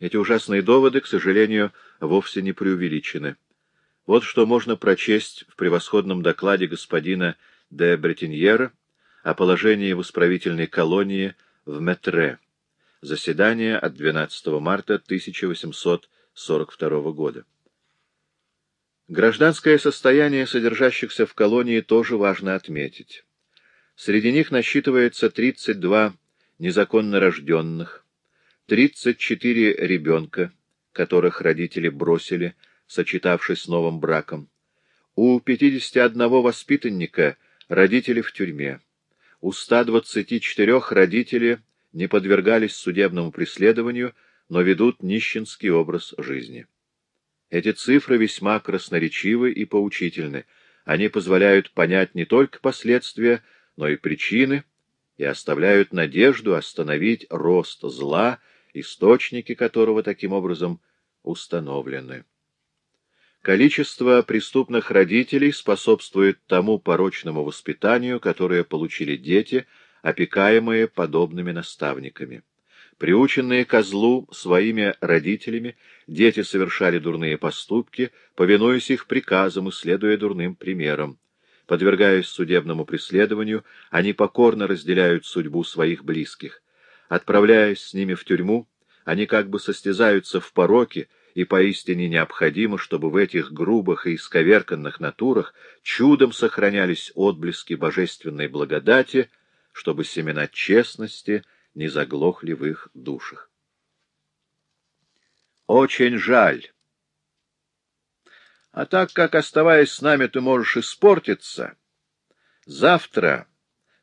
Эти ужасные доводы, к сожалению, вовсе не преувеличены. Вот что можно прочесть в превосходном докладе господина де Бретеньера о положении в исправительной колонии в Метре. Заседание от 12 марта 1842 года. Гражданское состояние содержащихся в колонии тоже важно отметить. Среди них насчитывается 32 незаконно рожденных, 34 ребенка, которых родители бросили, сочетавшись с новым браком. У 51 воспитанника родители в тюрьме. У 124 родители не подвергались судебному преследованию, но ведут нищенский образ жизни. Эти цифры весьма красноречивы и поучительны. Они позволяют понять не только последствия, но и причины, и оставляют надежду остановить рост зла, источники которого таким образом установлены. Количество преступных родителей способствует тому порочному воспитанию, которое получили дети, опекаемые подобными наставниками. Приученные козлу своими родителями, дети совершали дурные поступки, повинуясь их приказам и следуя дурным примерам. Подвергаясь судебному преследованию, они покорно разделяют судьбу своих близких. Отправляясь с ними в тюрьму, они как бы состязаются в пороке, и поистине необходимо, чтобы в этих грубых и исковерканных натурах чудом сохранялись отблески божественной благодати, чтобы семена честности не заглохли в их душах. Очень жаль. А так как, оставаясь с нами, ты можешь испортиться, завтра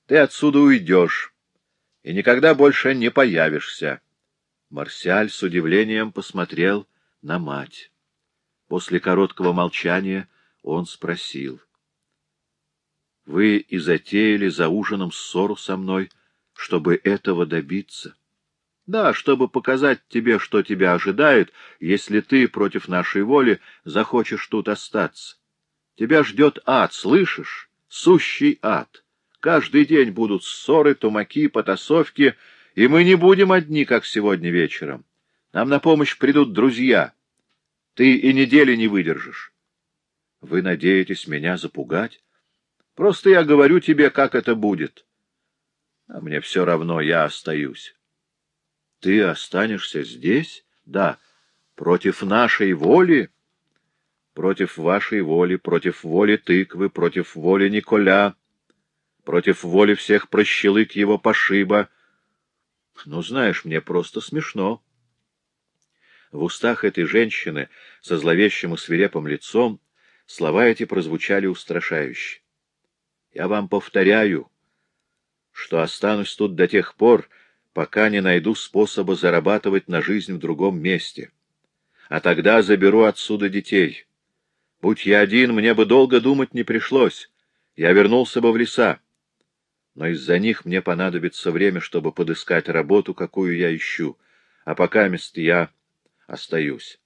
ты отсюда уйдешь и никогда больше не появишься. Марсиаль с удивлением посмотрел на мать. После короткого молчания он спросил. — Вы и затеяли за ужином ссору со мной, чтобы этого добиться? — Да, чтобы показать тебе, что тебя ожидает, если ты против нашей воли захочешь тут остаться. Тебя ждет ад, слышишь? Сущий ад. Каждый день будут ссоры, тумаки, потасовки, и мы не будем одни, как сегодня вечером. Нам на помощь придут друзья. Ты и недели не выдержишь. Вы надеетесь меня запугать? Просто я говорю тебе, как это будет. А мне все равно, я остаюсь. Ты останешься здесь? Да. Против нашей воли? Против вашей воли, против воли тыквы, против воли Николя, против воли всех прощелык его пошиба. Ну, знаешь, мне просто смешно. В устах этой женщины со зловещим и свирепым лицом слова эти прозвучали устрашающе. Я вам повторяю, что останусь тут до тех пор, пока не найду способа зарабатывать на жизнь в другом месте. А тогда заберу отсюда детей. Будь я один, мне бы долго думать не пришлось. Я вернулся бы в леса. Но из-за них мне понадобится время, чтобы подыскать работу, какую я ищу. А пока мест я остаюсь.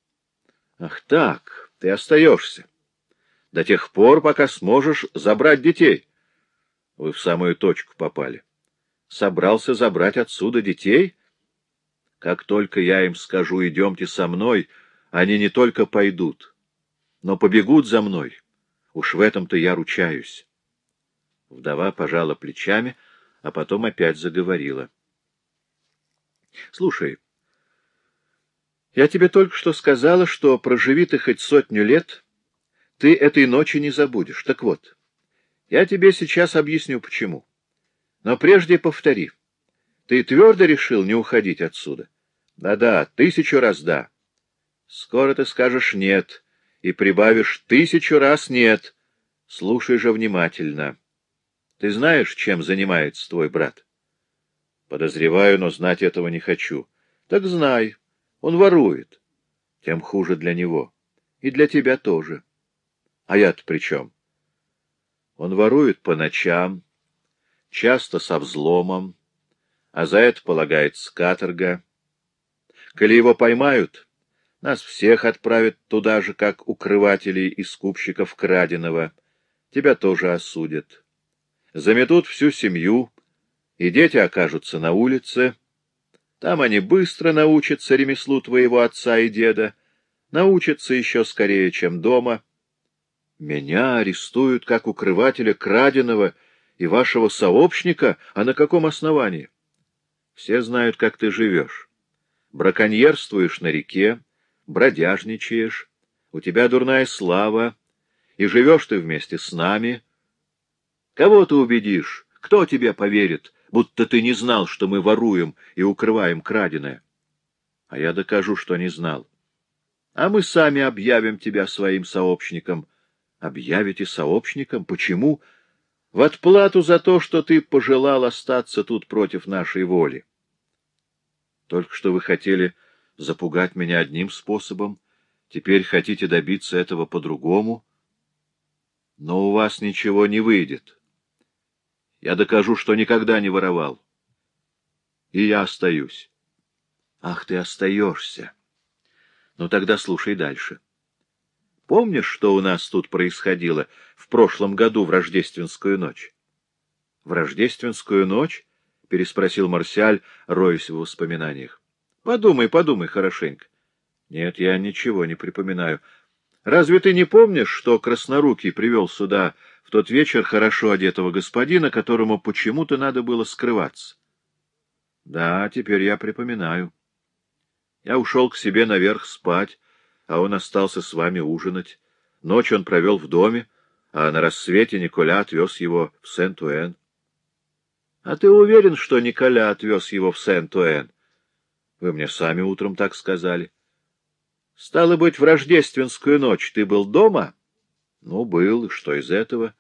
Ах так, ты остаешься. До тех пор, пока сможешь забрать детей. Вы в самую точку попали. Собрался забрать отсюда детей? Как только я им скажу, идемте со мной, они не только пойдут, но побегут за мной. Уж в этом-то я ручаюсь. Вдова пожала плечами, а потом опять заговорила. — Слушай, я тебе только что сказала, что проживи ты хоть сотню лет, ты этой ночи не забудешь. Так вот, я тебе сейчас объясню, почему. Но прежде повтори. Ты твердо решил не уходить отсюда? Да-да, тысячу раз да. Скоро ты скажешь «нет» и прибавишь тысячу раз «нет». Слушай же внимательно. Ты знаешь, чем занимается твой брат? Подозреваю, но знать этого не хочу. Так знай. Он ворует. Тем хуже для него. И для тебя тоже. А я-то при чем? Он ворует по ночам, часто со взломом, а за это полагается каторга. Коли его поймают, нас всех отправят туда же, как укрывателей и скупщиков краденого. Тебя тоже осудят. Заметут всю семью, и дети окажутся на улице, Там они быстро научатся ремеслу твоего отца и деда, научатся еще скорее, чем дома. Меня арестуют как укрывателя краденого и вашего сообщника, а на каком основании? Все знают, как ты живешь. Браконьерствуешь на реке, бродяжничаешь, у тебя дурная слава, и живешь ты вместе с нами. Кого ты убедишь? Кто тебе поверит, будто ты не знал, что мы воруем и укрываем краденое? А я докажу, что не знал. А мы сами объявим тебя своим сообщником. Объявите сообщником? Почему? В отплату за то, что ты пожелал остаться тут против нашей воли. Только что вы хотели запугать меня одним способом, теперь хотите добиться этого по-другому, но у вас ничего не выйдет. Я докажу, что никогда не воровал. И я остаюсь. Ах, ты остаешься. Ну тогда слушай дальше. Помнишь, что у нас тут происходило в прошлом году в рождественскую ночь? В рождественскую ночь? — переспросил Марсиаль, роясь в воспоминаниях. — Подумай, подумай хорошенько. — Нет, я ничего не припоминаю. Разве ты не помнишь, что Краснорукий привел сюда в тот вечер хорошо одетого господина, которому почему-то надо было скрываться? — Да, теперь я припоминаю. Я ушел к себе наверх спать, а он остался с вами ужинать. Ночь он провел в доме, а на рассвете Николя отвез его в Сент-Уэн. А ты уверен, что Николя отвез его в Сент-Уэн? Вы мне сами утром так сказали. Стало быть, в рождественскую ночь ты был дома? Ну, был, что из этого?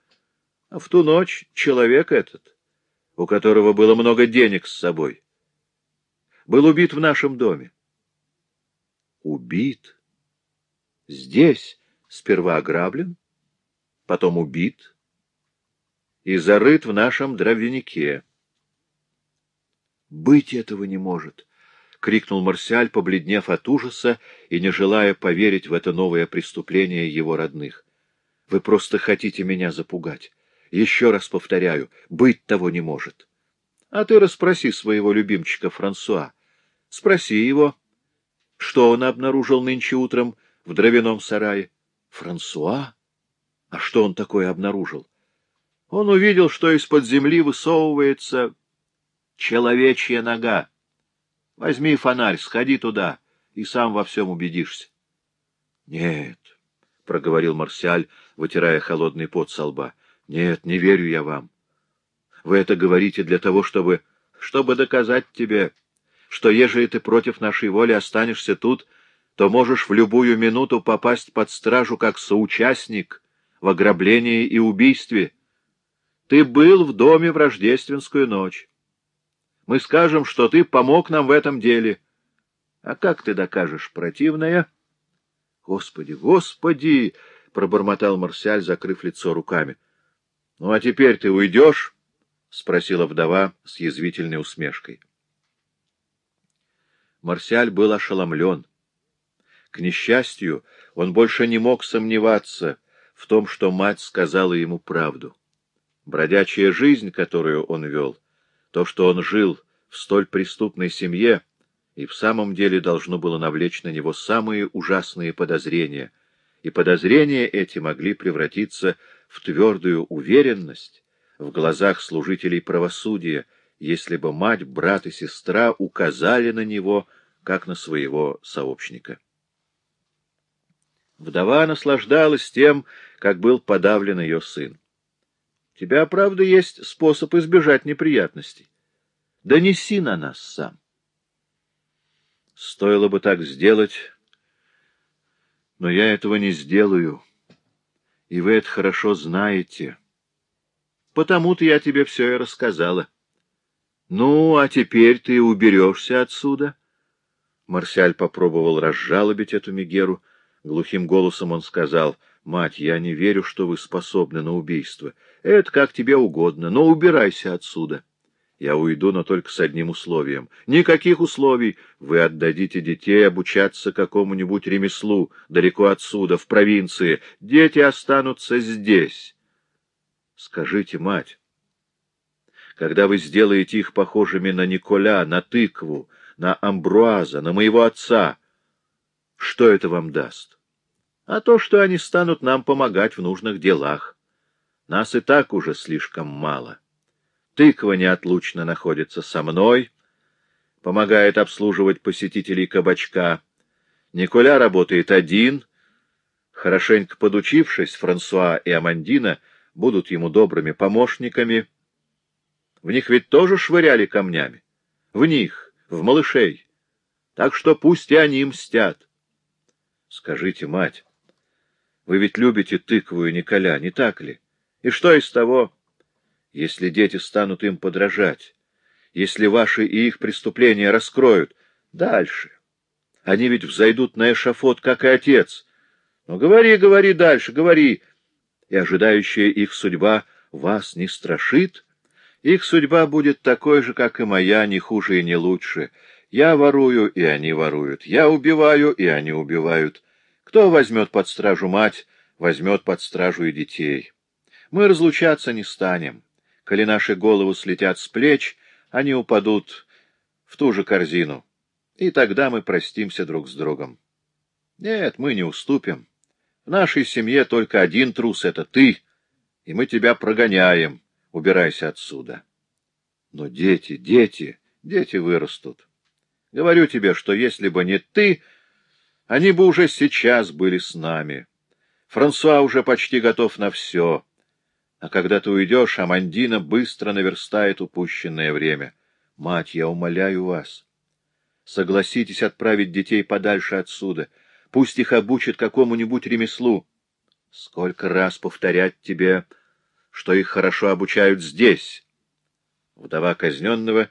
А в ту ночь человек этот, у которого было много денег с собой, был убит в нашем доме. Убит? Здесь сперва ограблен, потом убит и зарыт в нашем дровянике. Быть этого не может! — крикнул Марсиаль, побледнев от ужаса и не желая поверить в это новое преступление его родных. — Вы просто хотите меня запугать. Еще раз повторяю, быть того не может. А ты расспроси своего любимчика Франсуа. Спроси его, что он обнаружил нынче утром в дровяном сарае. Франсуа? А что он такое обнаружил? Он увидел, что из-под земли высовывается человечья нога. Возьми фонарь, сходи туда, и сам во всем убедишься. — Нет, — проговорил Марсиаль, вытирая холодный пот со лба, — нет, не верю я вам. Вы это говорите для того, чтобы... чтобы доказать тебе, что ежели ты против нашей воли останешься тут, то можешь в любую минуту попасть под стражу как соучастник в ограблении и убийстве. Ты был в доме в рождественскую ночь. Мы скажем, что ты помог нам в этом деле. А как ты докажешь противное? — Господи, Господи! — пробормотал Марсиаль, закрыв лицо руками. — Ну, а теперь ты уйдешь? — спросила вдова с язвительной усмешкой. Марсиаль был ошеломлен. К несчастью, он больше не мог сомневаться в том, что мать сказала ему правду. Бродячая жизнь, которую он вел, то, что он жил в столь преступной семье, и в самом деле должно было навлечь на него самые ужасные подозрения, и подозрения эти могли превратиться в твердую уверенность в глазах служителей правосудия, если бы мать, брат и сестра указали на него, как на своего сообщника. Вдова наслаждалась тем, как был подавлен ее сын. Тебя, правда, есть способ избежать неприятностей. Донеси на нас сам. Стоило бы так сделать, но я этого не сделаю, и вы это хорошо знаете. Потому-то я тебе все и рассказала. Ну, а теперь ты уберешься отсюда. Марсиаль попробовал разжалобить эту Мегеру. Глухим голосом он сказал — Мать, я не верю, что вы способны на убийство. Это как тебе угодно, но убирайся отсюда. Я уйду, но только с одним условием. Никаких условий. Вы отдадите детей обучаться какому-нибудь ремеслу, далеко отсюда, в провинции. Дети останутся здесь. Скажите, мать, когда вы сделаете их похожими на Николя, на тыкву, на Амбруаза, на моего отца, что это вам даст? А то, что они станут нам помогать в нужных делах. Нас и так уже слишком мало. Тыква неотлучно находится со мной, помогает обслуживать посетителей кабачка. Николя работает один. Хорошенько подучившись, Франсуа и Амандина будут ему добрыми помощниками. В них ведь тоже швыряли камнями. В них, в малышей. Так что пусть и они мстят. Скажите, мать, вы ведь любите тыкву и Николя, не так ли? И что из того, если дети станут им подражать? если ваши и их преступления раскроют. Дальше. Они ведь взойдут на эшафот, как и отец. Ну, говори, говори дальше, говори. И ожидающая их судьба вас не страшит? Их судьба будет такой же, как и моя, не хуже и не лучше. Я ворую, и они воруют. Я убиваю, и они убивают. Кто возьмет под стражу мать, возьмет под стражу и детей. Мы разлучаться не станем. Коли наши головы слетят с плеч, они упадут в ту же корзину, и тогда мы простимся друг с другом. Нет, мы не уступим. В нашей семье только один трус — это ты, и мы тебя прогоняем. Убирайся отсюда. Но дети, дети, дети вырастут. Говорю тебе, что если бы не ты, они бы уже сейчас были с нами. Франсуа уже почти готов на все. А когда ты уйдешь, Амандина быстро наверстает упущенное время. Мать, я умоляю вас, согласитесь отправить детей подальше отсюда. Пусть их обучат какому-нибудь ремеслу. Сколько раз повторять тебе, что их хорошо обучают здесь? Вдова казненного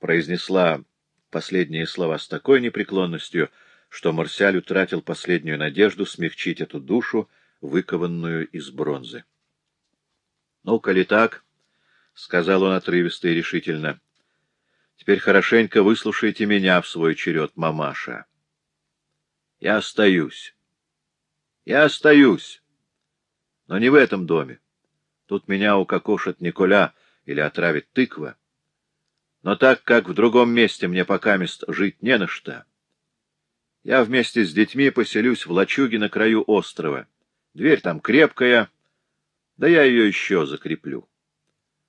произнесла последние слова с такой непреклонностью, что Марсиаль утратил последнюю надежду смягчить эту душу, выкованную из бронзы. — Ну, коли так, — сказал он отрывисто и решительно, — теперь хорошенько выслушайте меня в свой черед, мамаша. Я остаюсь. Я остаюсь. Но не в этом доме. Тут меня укокошит Николя или отравит тыква. Но так как в другом месте мне пока мест жить не на что, я вместе с детьми поселюсь в лачуге на краю острова. Дверь там крепкая, да я ее еще закреплю.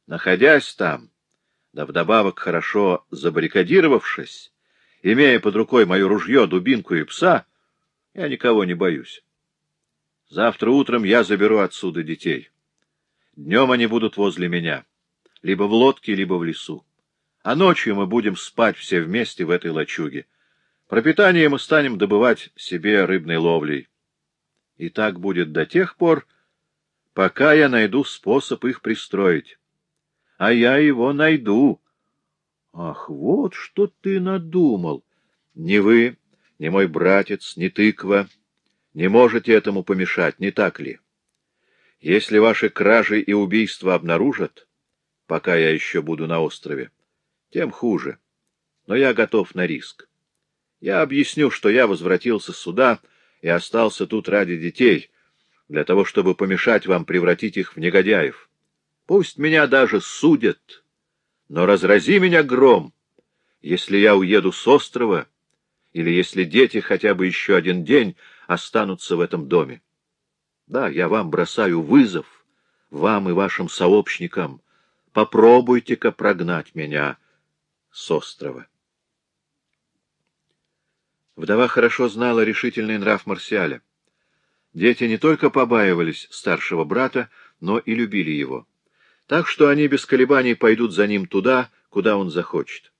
Находясь там, да вдобавок хорошо забаррикадировавшись, имея под рукой мое ружье, дубинку и пса, я никого не боюсь. Завтра утром я заберу отсюда детей. Днем они будут возле меня, либо в лодке, либо в лесу. А ночью мы будем спать все вместе в этой лачуге. Пропитание мы станем добывать себе рыбной ловлей. И так будет до тех пор, пока я найду способ их пристроить. А я его найду. Ах, вот что ты надумал. Ни вы, ни мой братец, ни тыква не можете этому помешать, не так ли? Если ваши кражи и убийства обнаружат, пока я еще буду на острове, тем хуже. Но я готов на риск. Я объясню, что я возвратился сюда и остался тут ради детей, для того, чтобы помешать вам превратить их в негодяев. Пусть меня даже судят, но разрази меня гром, если я уеду с острова, или если дети хотя бы еще один день останутся в этом доме. Да, я вам бросаю вызов, вам и вашим сообщникам. Попробуйте-ка прогнать меня с острова. Вдова хорошо знала решительный нрав Марсиаля. Дети не только побаивались старшего брата, но и любили его. Так что они без колебаний пойдут за ним туда, куда он захочет.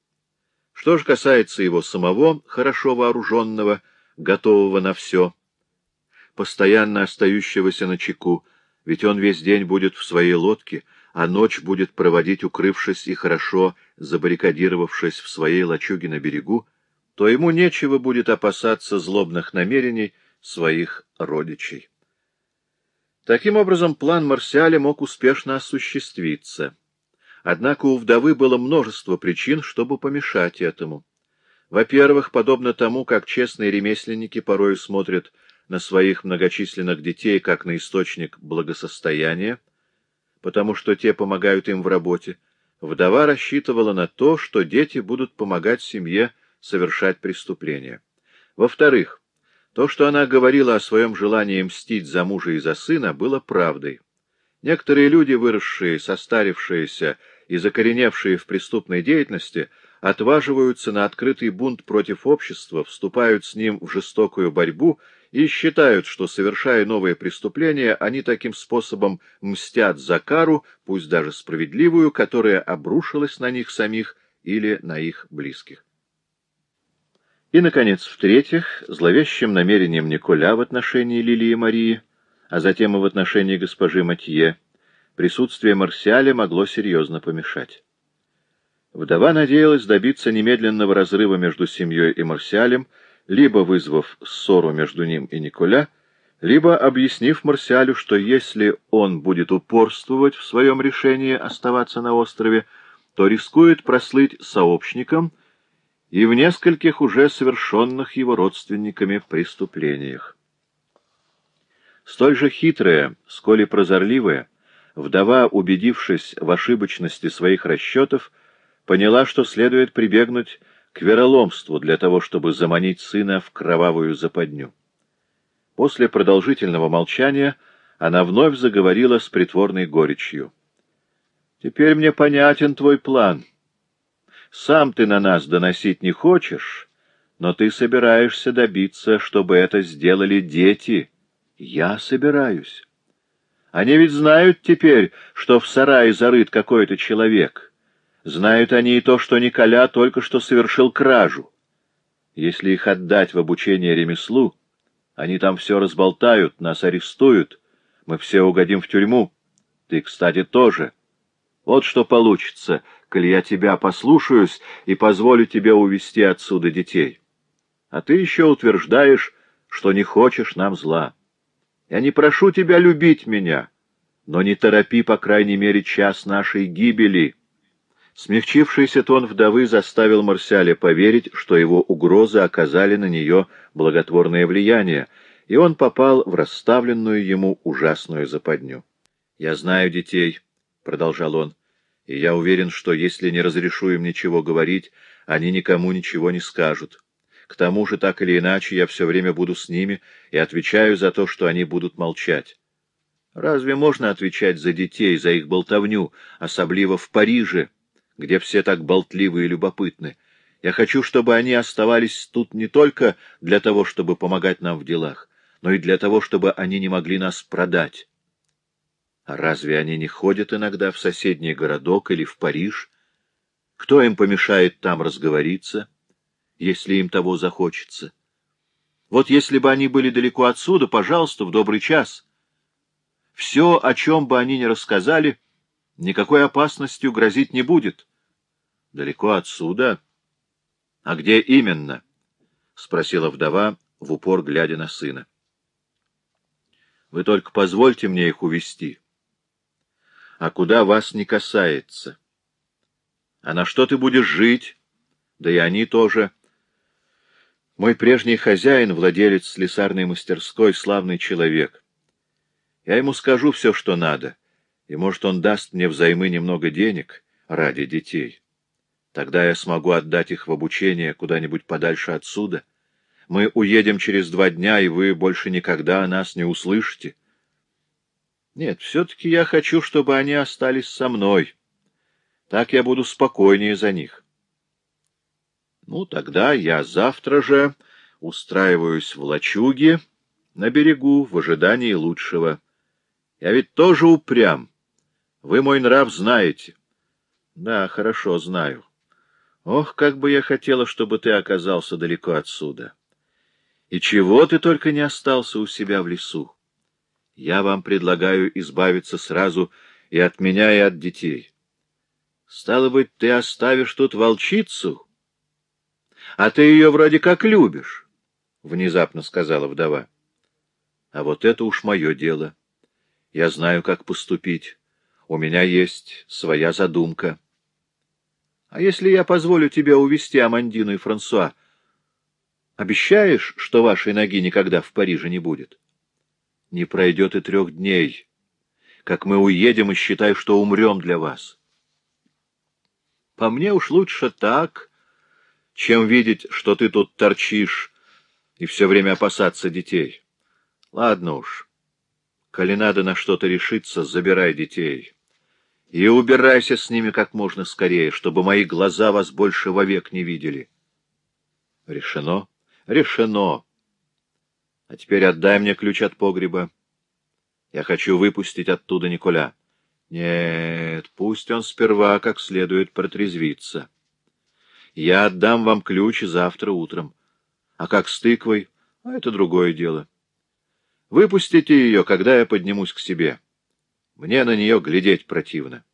Что же касается его самого, хорошо вооруженного, готового на все, постоянно остающегося на чеку, ведь он весь день будет в своей лодке, а ночь будет проводить, укрывшись и хорошо забаррикадировавшись в своей лачуге на берегу, то ему нечего будет опасаться злобных намерений, своих родичей. Таким образом, план Марсиаля мог успешно осуществиться. Однако у вдовы было множество причин, чтобы помешать этому. Во-первых, подобно тому, как честные ремесленники порою смотрят на своих многочисленных детей как на источник благосостояния, потому что те помогают им в работе, вдова рассчитывала на то, что дети будут помогать семье совершать преступления. Во-вторых, то, что она говорила о своем желании мстить за мужа и за сына, было правдой. Некоторые люди, выросшие, состарившиеся и закореневшие в преступной деятельности, отваживаются на открытый бунт против общества, вступают с ним в жестокую борьбу и считают, что, совершая новые преступления, они таким способом мстят за кару, пусть даже справедливую, которая обрушилась на них самих или на их близких. И, наконец, в-третьих, зловещим намерением Николя в отношении Лилии Марии, а затем и в отношении госпожи Матье, присутствие Марсиаля могло серьезно помешать. Вдова надеялась добиться немедленного разрыва между семьей и Марсиалем, либо вызвав ссору между ним и Николя, либо объяснив Марсиалю, что если он будет упорствовать в своем решении оставаться на острове, то рискует прослыть сообщником и в нескольких уже совершенных его родственниками преступлениях. Столь же хитрая, сколь и прозорливая, вдова, убедившись в ошибочности своих расчетов, поняла, что следует прибегнуть к вероломству для того, чтобы заманить сына в кровавую западню. После продолжительного молчания она вновь заговорила с притворной горечью. «Теперь мне понятен твой план. Сам ты на нас доносить не хочешь, но ты собираешься добиться, чтобы это сделали дети. Я собираюсь. Они ведь знают теперь, что в сарае зарыт какой-то человек». Знают они и то, что Николя только что совершил кражу. Если их отдать в обучение ремеслу, они там все разболтают, нас арестуют, мы все угодим в тюрьму. Ты, кстати, тоже. Вот что получится, коль я тебя послушаюсь и позволю тебе увести отсюда детей. А ты еще утверждаешь, что не хочешь нам зла. Я не прошу тебя любить меня, но не торопи, по крайней мере, час нашей гибели». Смягчившийся тон вдовы заставил Марсиаля поверить, что его угрозы оказали на нее благотворное влияние, и он попал в расставленную ему ужасную западню. «Я знаю детей», — продолжал он, — «и я уверен, что если не разрешу им ничего говорить, они никому ничего не скажут. К тому же, так или иначе, я все время буду с ними и отвечаю за то, что они будут молчать. Разве можно отвечать за детей, за их болтовню, особливо в Париже?» где все так болтливы и любопытны. Я хочу, чтобы они оставались тут не только для того, чтобы помогать нам в делах, но и для того, чтобы они не могли нас продать. А разве они не ходят иногда в соседний городок или в Париж? Кто им помешает там разговориться, если им того захочется? Вот если бы они были далеко отсюда, пожалуйста, в добрый час. Все, о чем бы они ни рассказали, никакой опасностью грозить не будет. Далеко отсюда? — А где именно? — спросила вдова, в упор глядя на сына. — Вы только позвольте мне их увести. А куда вас не касается? А на что ты будешь жить? Да и они тоже. Мой прежний хозяин, владелец слесарной мастерской, славный человек. Я ему скажу все, что надо, и, может, он даст мне взаймы немного денег ради детей. Тогда я смогу отдать их в обучение куда-нибудь подальше отсюда. Мы уедем через два дня, и вы больше никогда о нас не услышите. Нет, все-таки я хочу, чтобы они остались со мной. Так я буду спокойнее за них. Ну, тогда я завтра же устраиваюсь в лачуге на берегу в ожидании лучшего. Я ведь тоже упрям. Вы мой нрав знаете. Да, хорошо, знаю. Ох, как бы я хотела, чтобы ты оказался далеко отсюда. И чего ты только не остался у себя в лесу. Я вам предлагаю избавиться сразу и от меня, и от детей. Стало быть, ты оставишь тут волчицу? А ты ее вроде как любишь, — внезапно сказала вдова. А вот это уж мое дело. Я знаю, как поступить. У меня есть своя задумка. А если я позволю тебе увести Амандину и Франсуа, обещаешь, что вашей ноги никогда в Париже не будет? Не пройдет и трех дней, как мы уедем и считай, что умрем для вас. По мне уж лучше так, чем видеть, что ты тут торчишь и все время опасаться детей. Ладно уж, коли надо на что-то решиться, забирай детей. И убирайся с ними как можно скорее, чтобы мои глаза вас больше вовек не видели. Решено? Решено. А теперь отдай мне ключ от погреба. Я хочу выпустить оттуда Николя. Нет, пусть он сперва как следует протрезвится. Я отдам вам ключ завтра утром. А как с тыквой? А это другое дело. Выпустите ее, когда я поднимусь к себе. Мне на нее глядеть противно.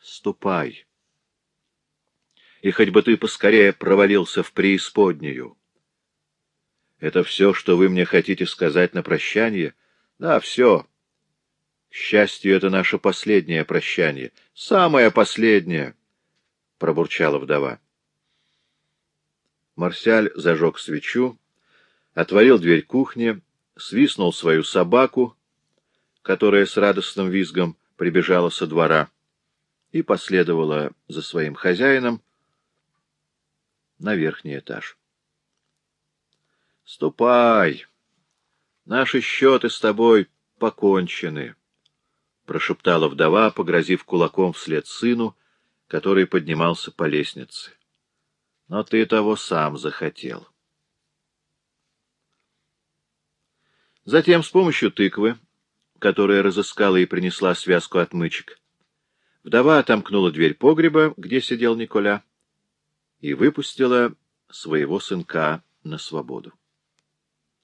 Ступай. И хоть бы ты поскорее провалился в преисподнюю. Это все, что вы мне хотите сказать на прощание? Да, все. К счастью, это наше последнее прощание. Самое последнее, — пробурчала вдова. Марсиаль зажег свечу, отворил дверь кухни, свистнул свою собаку, которая с радостным визгом прибежала со двора, и последовала за своим хозяином на верхний этаж. «Ступай! Наши счеты с тобой покончены», — прошептала вдова, погрозив кулаком вслед сыну, который поднимался по лестнице. «Но ты того сам захотел». Затем с помощью тыквы, которая разыскала и принесла связку отмычек, вдова отомкнула дверь погреба, где сидел Николя, и выпустила своего сынка на свободу.